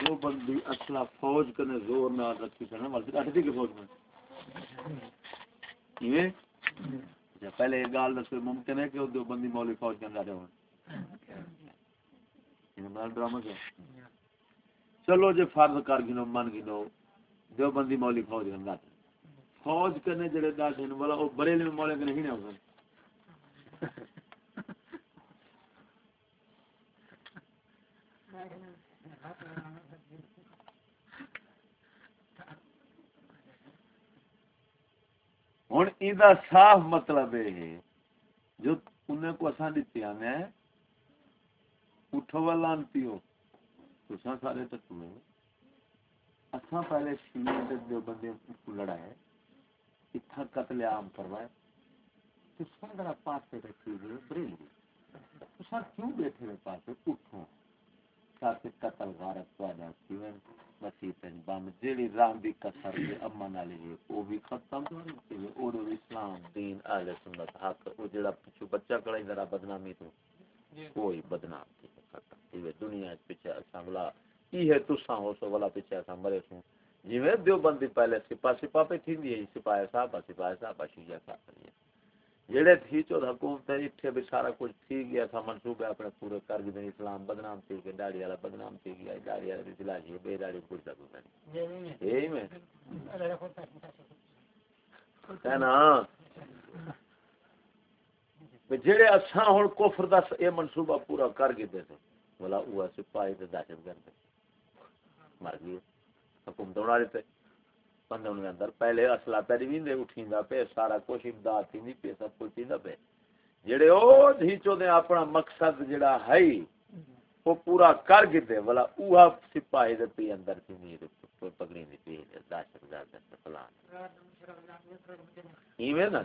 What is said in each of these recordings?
جو بندی اصلا فوج کنے زور نال رکھی سنا مرضی اٹھ دی کے فوج میں؟ یہ اچھا پہلے ایک گال دس ممکن ہے کہ دو بندی مولوی فوج کے اندر ہوں ڈرامہ کیا چلو جی فرض کر گنو، من گنو دو بندی مولوی فوج کے اندر۔ فوج کنے جڑے دس ہیں والا وہ بڑے میں مولے کے نہیں نے ہوں یہ صاف مطلب یہ ہے جو انہیں کو اصا دیتی میں اٹھو لانتی ہو تو سارے ٹکو اصا پہلے شیر جو بندے لڑائے۔ اتنا قتل عام کروائے تو سر پاس رکھی ہوئے بریلی۔ تو کیوں بیٹھے ہوئے پاس اٹھو۔ تاکہ قتل غارت پیدا کیوں مسیح بم جیڑی رام دی کسر دے امن والی ہے او بھی ختم تے اور اسلام دین اہل سنت حق او جیڑا پچھو بچہ کڑائی ذرا بدنامی تو کوئی بدنام تھی ختم تے دنیا وچ پیچھے اساں بلا کی ہے تساں ہو سو والا پیچھے اساں مرے سوں۔ جویں بندی پہلے سپاہ سپاہ پہ تھی ہے سپاہ صاحب سپاہ صاحب شیعہ کا جڑے تھی چود حکومت اتھے بھی سارا کچھ تھی گیا تھا منصوبے اپنے پورے کر گئے اسلام بدنام تھی گیا داڑھی والا بدنام تھی گیا داڑھی والا بھی سلا جی بے داڑھی کچھ تک یہی میں۔ نا جڑے اساں ہن کفر دا اے منصوبہ پورا کر گئے تھے بولا او سپاہی تے دہشت گرد مر گئے۔ حکومت بنا دیتے۔ بندے ان اندر پہلے اصلا پہ ویندے اٹھیندا پہ سارا کچھ امداد تھیندی پہ سب کچھ تھیندا پہ جڑے او دھیچو دے اپنا مقصد جڑا ہے، وہ پورا کر گدے والا اوہا سپاہی دے پی اندر تھی نہیں، کوئی پگڑی نہیں پی، دہشت گرد فلان۔ ایویں نہ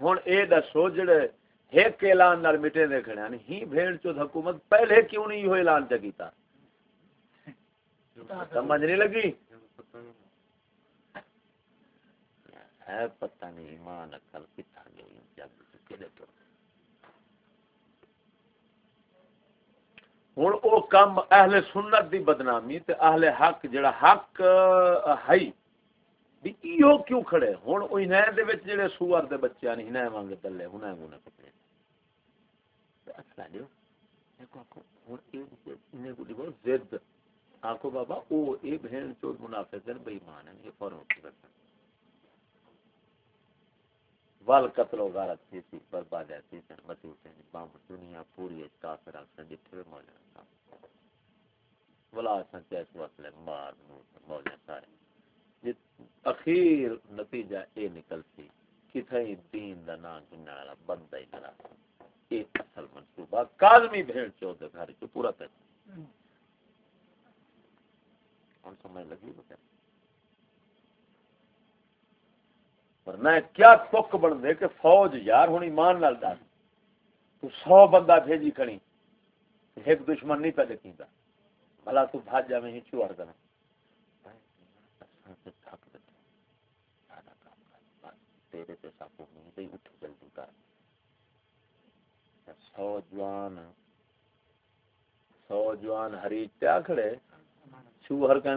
ہن اے دسو جڑے ایک اعلان نال مٹے دے کھڑے ہیں، ہی بھیڑ چود حکومت پہلے کیوں نہیں یہ اعلان چکیتا سمجھ نہیں لگی؟ ہے پتہ نہیں، ایمان اکل کتنا گئی جگ تو ہوں او کم اہل سنت دی بدنامی تے اہل حق، جڑا حق ہے، بھی ایو کیوں کھڑے؟ ہوں انہیں دے وچ جڑے سوار دے بچے نے انہیں وانگ تلے انہیں گونے کپڑے اچھا دیو ہوں انہیں کو دیکھو زد۔ آنکھو بابا، او، اے بہن چود منافق ہیں بے ایمان ہیں، یہ فوراں اٹھ کرتے وال قتل و غارت تھی تھی، برباد تھی سن مسیح سے بام، دنیا پوری ہے کافر اکثر جتھے بھی موجود ہیں ولا سن کیس وصلے مار موجود سارے۔ اخیر نتیجہ اے نکل سی کتھائی دین دا نام جنہ والا بندہ ہی کرا ایک اصل منصوبہ، کاظمی بھیڑ چود گھر جو پورا تک ہوں سمجھ لگی بتا ورنہ کیا تک بن دے کہ فوج یار ہوں ایمان نال دس؟ تو سو بندہ بھیجی کھڑی۔ ایک دشمن نہیں پہ دیکھی بلا تو بھاج جا، میں ہی چوار کرنا تیرے تے سب نہیں اٹھ جلدی کر۔ سو جوان سو جوان ہری پیا کھڑے۔ شوہر کا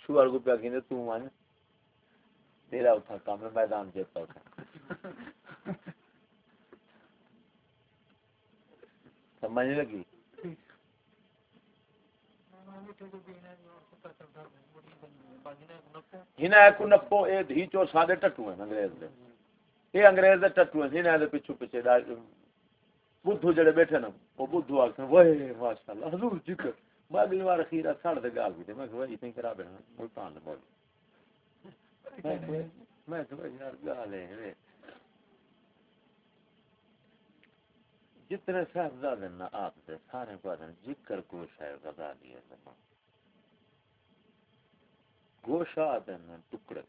شوہر کو پیا کہندے تو مان تیرا اٹھا کام میدان جیتا اٹھا سمجھ لگی؟ ہنا ایک نپو اے دھی چو سادے ٹٹو ہیں انگریز دے۔ اے انگریز دے ٹٹو ہیں ہنا دے پیچھے پیچھے بدھو جڑے بیٹھے نا، وہ بدھو آکھن وے ماشاءاللہ، حضور جی ذکر میں اگلی بار اخیر ساڑھ دے گال بھی دے میں کہ اتنی کرا بیٹھا ملتان بول میں کہ یار گال ہے جتنے صاحبزادے نا آپ سے سارے کو آدھن ذکر گوش ہے غزالی ہے زمان گوشا آدھن ٹکڑے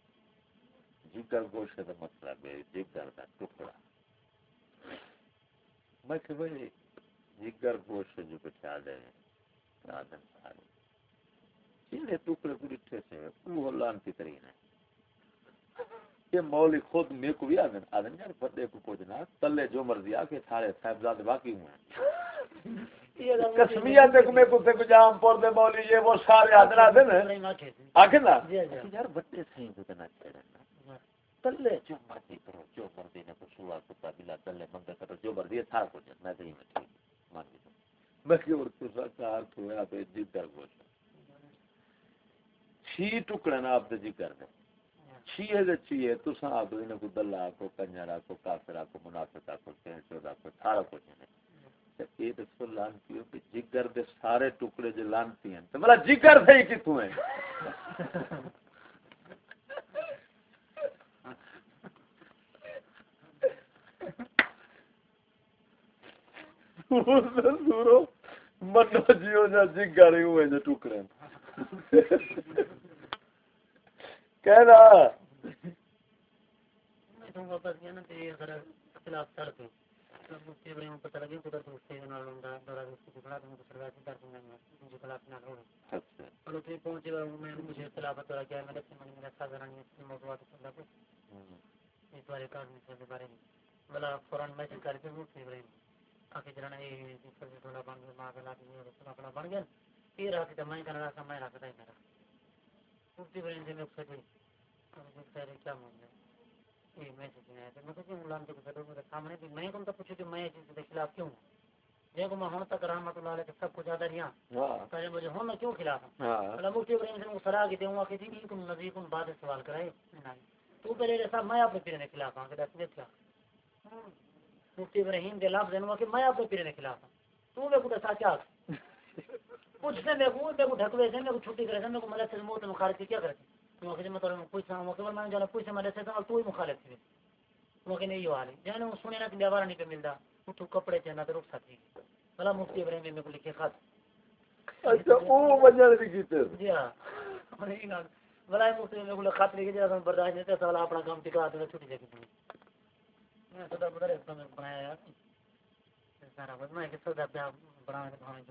جگر گوشے دا مطلب ہے جگر دا ٹکڑا میں کہ بھائی جگر گوشے جو بچا دے ہیں سارے جنہیں ٹکڑے کو ڈٹھے سے وہ لانتی ترین ہے۔ یہ مولی خود میں کو بھی آدن آدن یار بندے کو کچھ نہ تلے جو مرضی آ کے سارے صاحبزاد باقی ہوئے ہیں۔ کسمیا تک میں کتے کو جام پور دے بولی یہ وہ سارے حضرات ہیں۔ آکھے نا؟ یار بڑے سہیں کو تے نہ چڑھنا تلے جو مرضی کرو جو مرضی نے کو سوا کتا بلا تلے منگا کرو جو مرضی ہے تھا کچھ۔ میں تو ہی میں ٹھیک مان گئی میں کہ اور تو سرکار تو ہے تے جگر گوش چھی ٹکڑے نا آپ دے جی جگر دے چھیے دے چھیے تو سا آپ دے جی کو دلہ کو کنجرا کو کافرہ کو منافقہ کو کہیں چودہ کو سارا کچھ نہیں یہ دسو لانتی ہو کہ جگر دے سارے ٹکڑے جو لانتی ہیں۔ تو مطلب جگر سے ہی کتوں ہیں؟ منو جیو جا جگر ہی ہوئے جو ٹکڑے۔ کہنا میں تو واپس گیا۔ کر دوں میں اور کو میں میں میں کیا مانگ میں خلاف کیوں جی کو میں ہوں تک رحمت اللہ علیہ سب کچھ زیادہ رہا مجھے ہوں میں کیوں خلاف ہوں؟ مفتی ابراہیم سے سلاح کی دوں گا کہ کن نبی کن بعد سوال کرائے۔ تو پہلے صاحب میں اپنے پیرے کے خلاف ہوں کہ دس دیکھ مفتی ابراہیم لفظ کہ میں اپنے پیرے کے خلاف ہوں تو میرے کو دسا کیا کچھ سے میرے کو میرے کو ڈھکوے سے میرے کو چھٹی کرے سے میرے کو ملک سے موت مخالفی کیا کرتی موقع میں تو پوچھا موقع پر میں جانا پوچھا میں رہتا تھا تو ہی مخالف تھی۔ موقع نہیں یہ حال ہے۔ جانے وہ سنے نا کہ دیوارا نہیں پہ ملتا۔ وہ تو کپڑے چاہنا تو رک سکتی بلا مفتی ابراہیم میں کو لکھے خط اچھا وجہ جی ہاں۔ بلا مفتی میں کو خط لکھے جا برداشت نہیں تھا اپنا کام ٹکا دے چھوٹی جگہ میں صدا بدر اس میں بنایا یار۔ سارا میں جو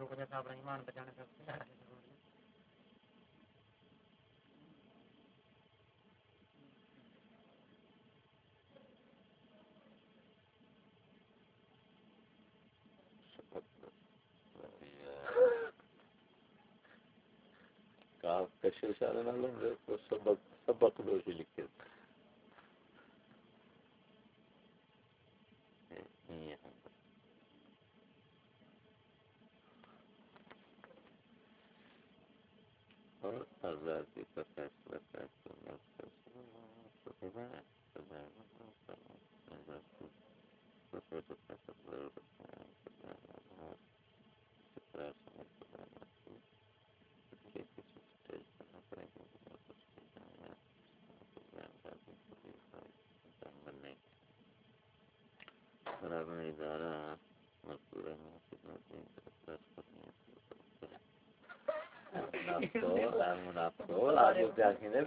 کچھ اپنا ایمان بچانے سبق سبق دوشی لکھے آزادی کا فیصلہ فیصلہ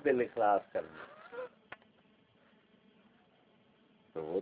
دل اخلاص کرنا تو وہ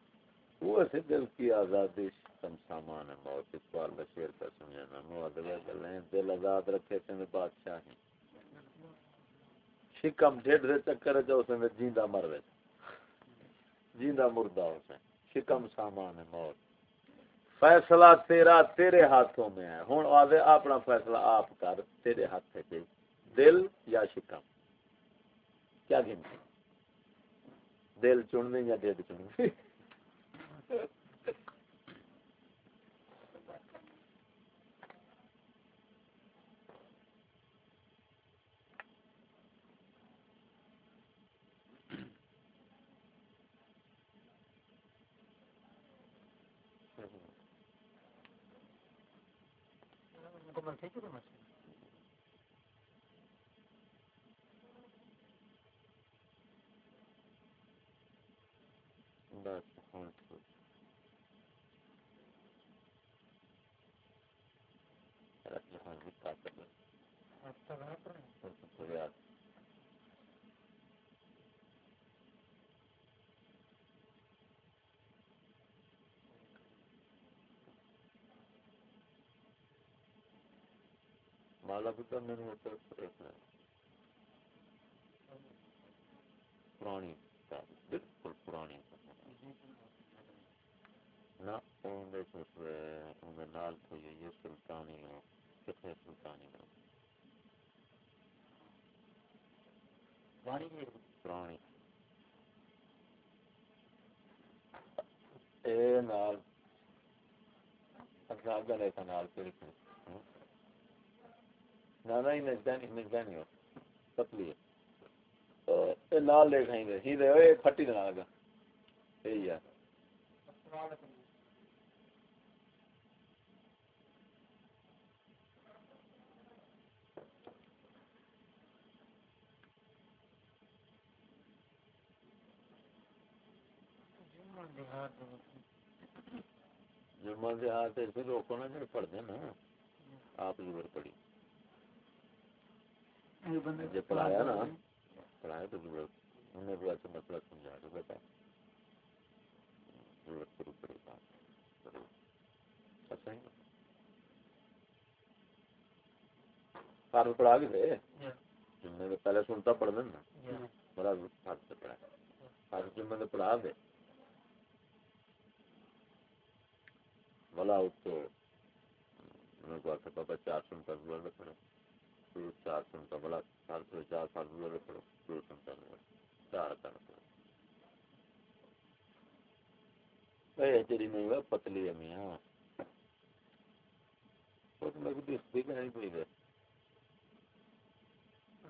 وہ دل کی آزادی کم سامان ہے موت اقبال بشیر کا سمجھنا موادلہ گلیں دل آزاد رکھے سے میں بادشاہ ہیں شکم ڈھیڑ سے چکر ہے جو اسے میں جیندہ مر رہے جیندہ مردہ اسے شکم سامان ہے موت۔ فیصلہ تیرا تیرے ہاتھوں میں ہے۔ ہون آدھے اپنا فیصلہ آپ کر، تیرے ہاتھ ہے دل یا شکم کیا گنتی دل چننے یا ڈیڈ چننے مکمل تھے کہ مالا بھی کرنے نہیں ہوتا پرانی بالکل پرانی نہ نال تو یہ سلطانی ہو کتنے سلطانی ہو پرانی اے نال اگا لے کا نال پھر نہ نہیں نجدہ نہیں ہو۔ پتلی ہے۔ نال لے کھائیں گے۔ ہی دے اے پھٹی دے نال گا۔ یہی ہے۔ جمعہ دیہات سے روکو نا، جڑے پڑھ دیں نا آپ زبر پڑھی جب پڑھایا نا۔ پڑھایا تو زبر انہیں بھی ایسا مسئلہ سمجھا دو بیٹا ضرورت شروع پڑی بات اچھا فارم پڑھا بھی تھے؟ جمعے میں پہلے سنتا پڑھ دیں نا بڑا ہاتھ سے پڑھا۔ فارم جمعے میں پڑھا دے بلا اس کو میں کو آتا بابا چار سن پھر چار سن کا بلا سال سے چار سال دور پڑھو دو سن کا دور چار کا پڑھو اے تیری نہیں وہ پتلی ہے میاں وہ میں بھی دیکھ نہیں پڑی گئے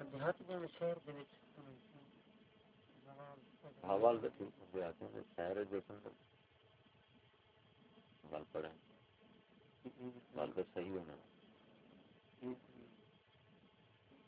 دیہات میں شہر دے وچ حوال دے ٹھیک ہو آتے ہیں شہر دیکھیں گل پڑھیں گل تو صحیح ہونا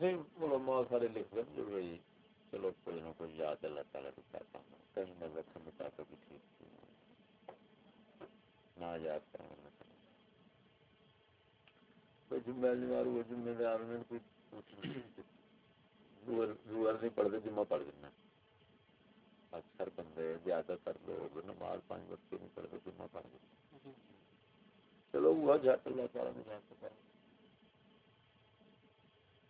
اتنا علماء سارے لکھ دیں جو بھائی چلو، کوئی نہ کوئی یاد اللہ تعالیٰ کی کہتا ہوں۔ کہیں نہ رکھنے میں چاہتا بھی ٹھیک نہ یاد کرنا کوئی وہ دار کوئی نہیں پڑھتے جمعہ پڑھ دینا اکثر بندے زیادہ تر لوگ نماز پانچ وقت نہیں پڑھتے جمعہ پڑھ چلو اللہ تعالیٰ نے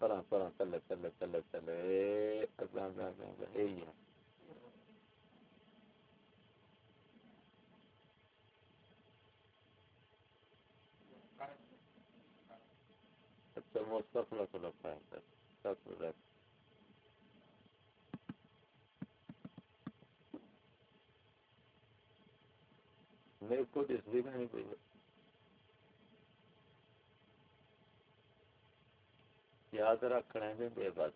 پرا پرا تلے تلے تلے تلے یہی ہے اچھا مستقل کو لگتا ہے میرے کو اس نہیں پڑی یاد رکھنے میں بے بس۔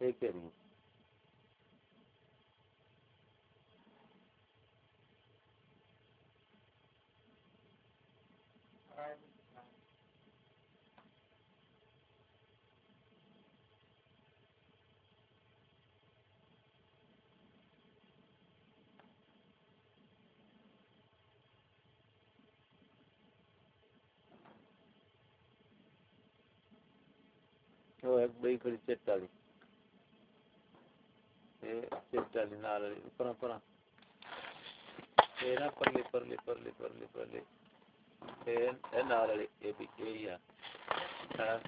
ایک وہ ایک بڑی کھڑی چٹ والی چٹ والی نال والی پرا پرا نا پرلی پرلی پرلی پرلی پرلی نال والی یہ بھی یہی ہے ہاں۔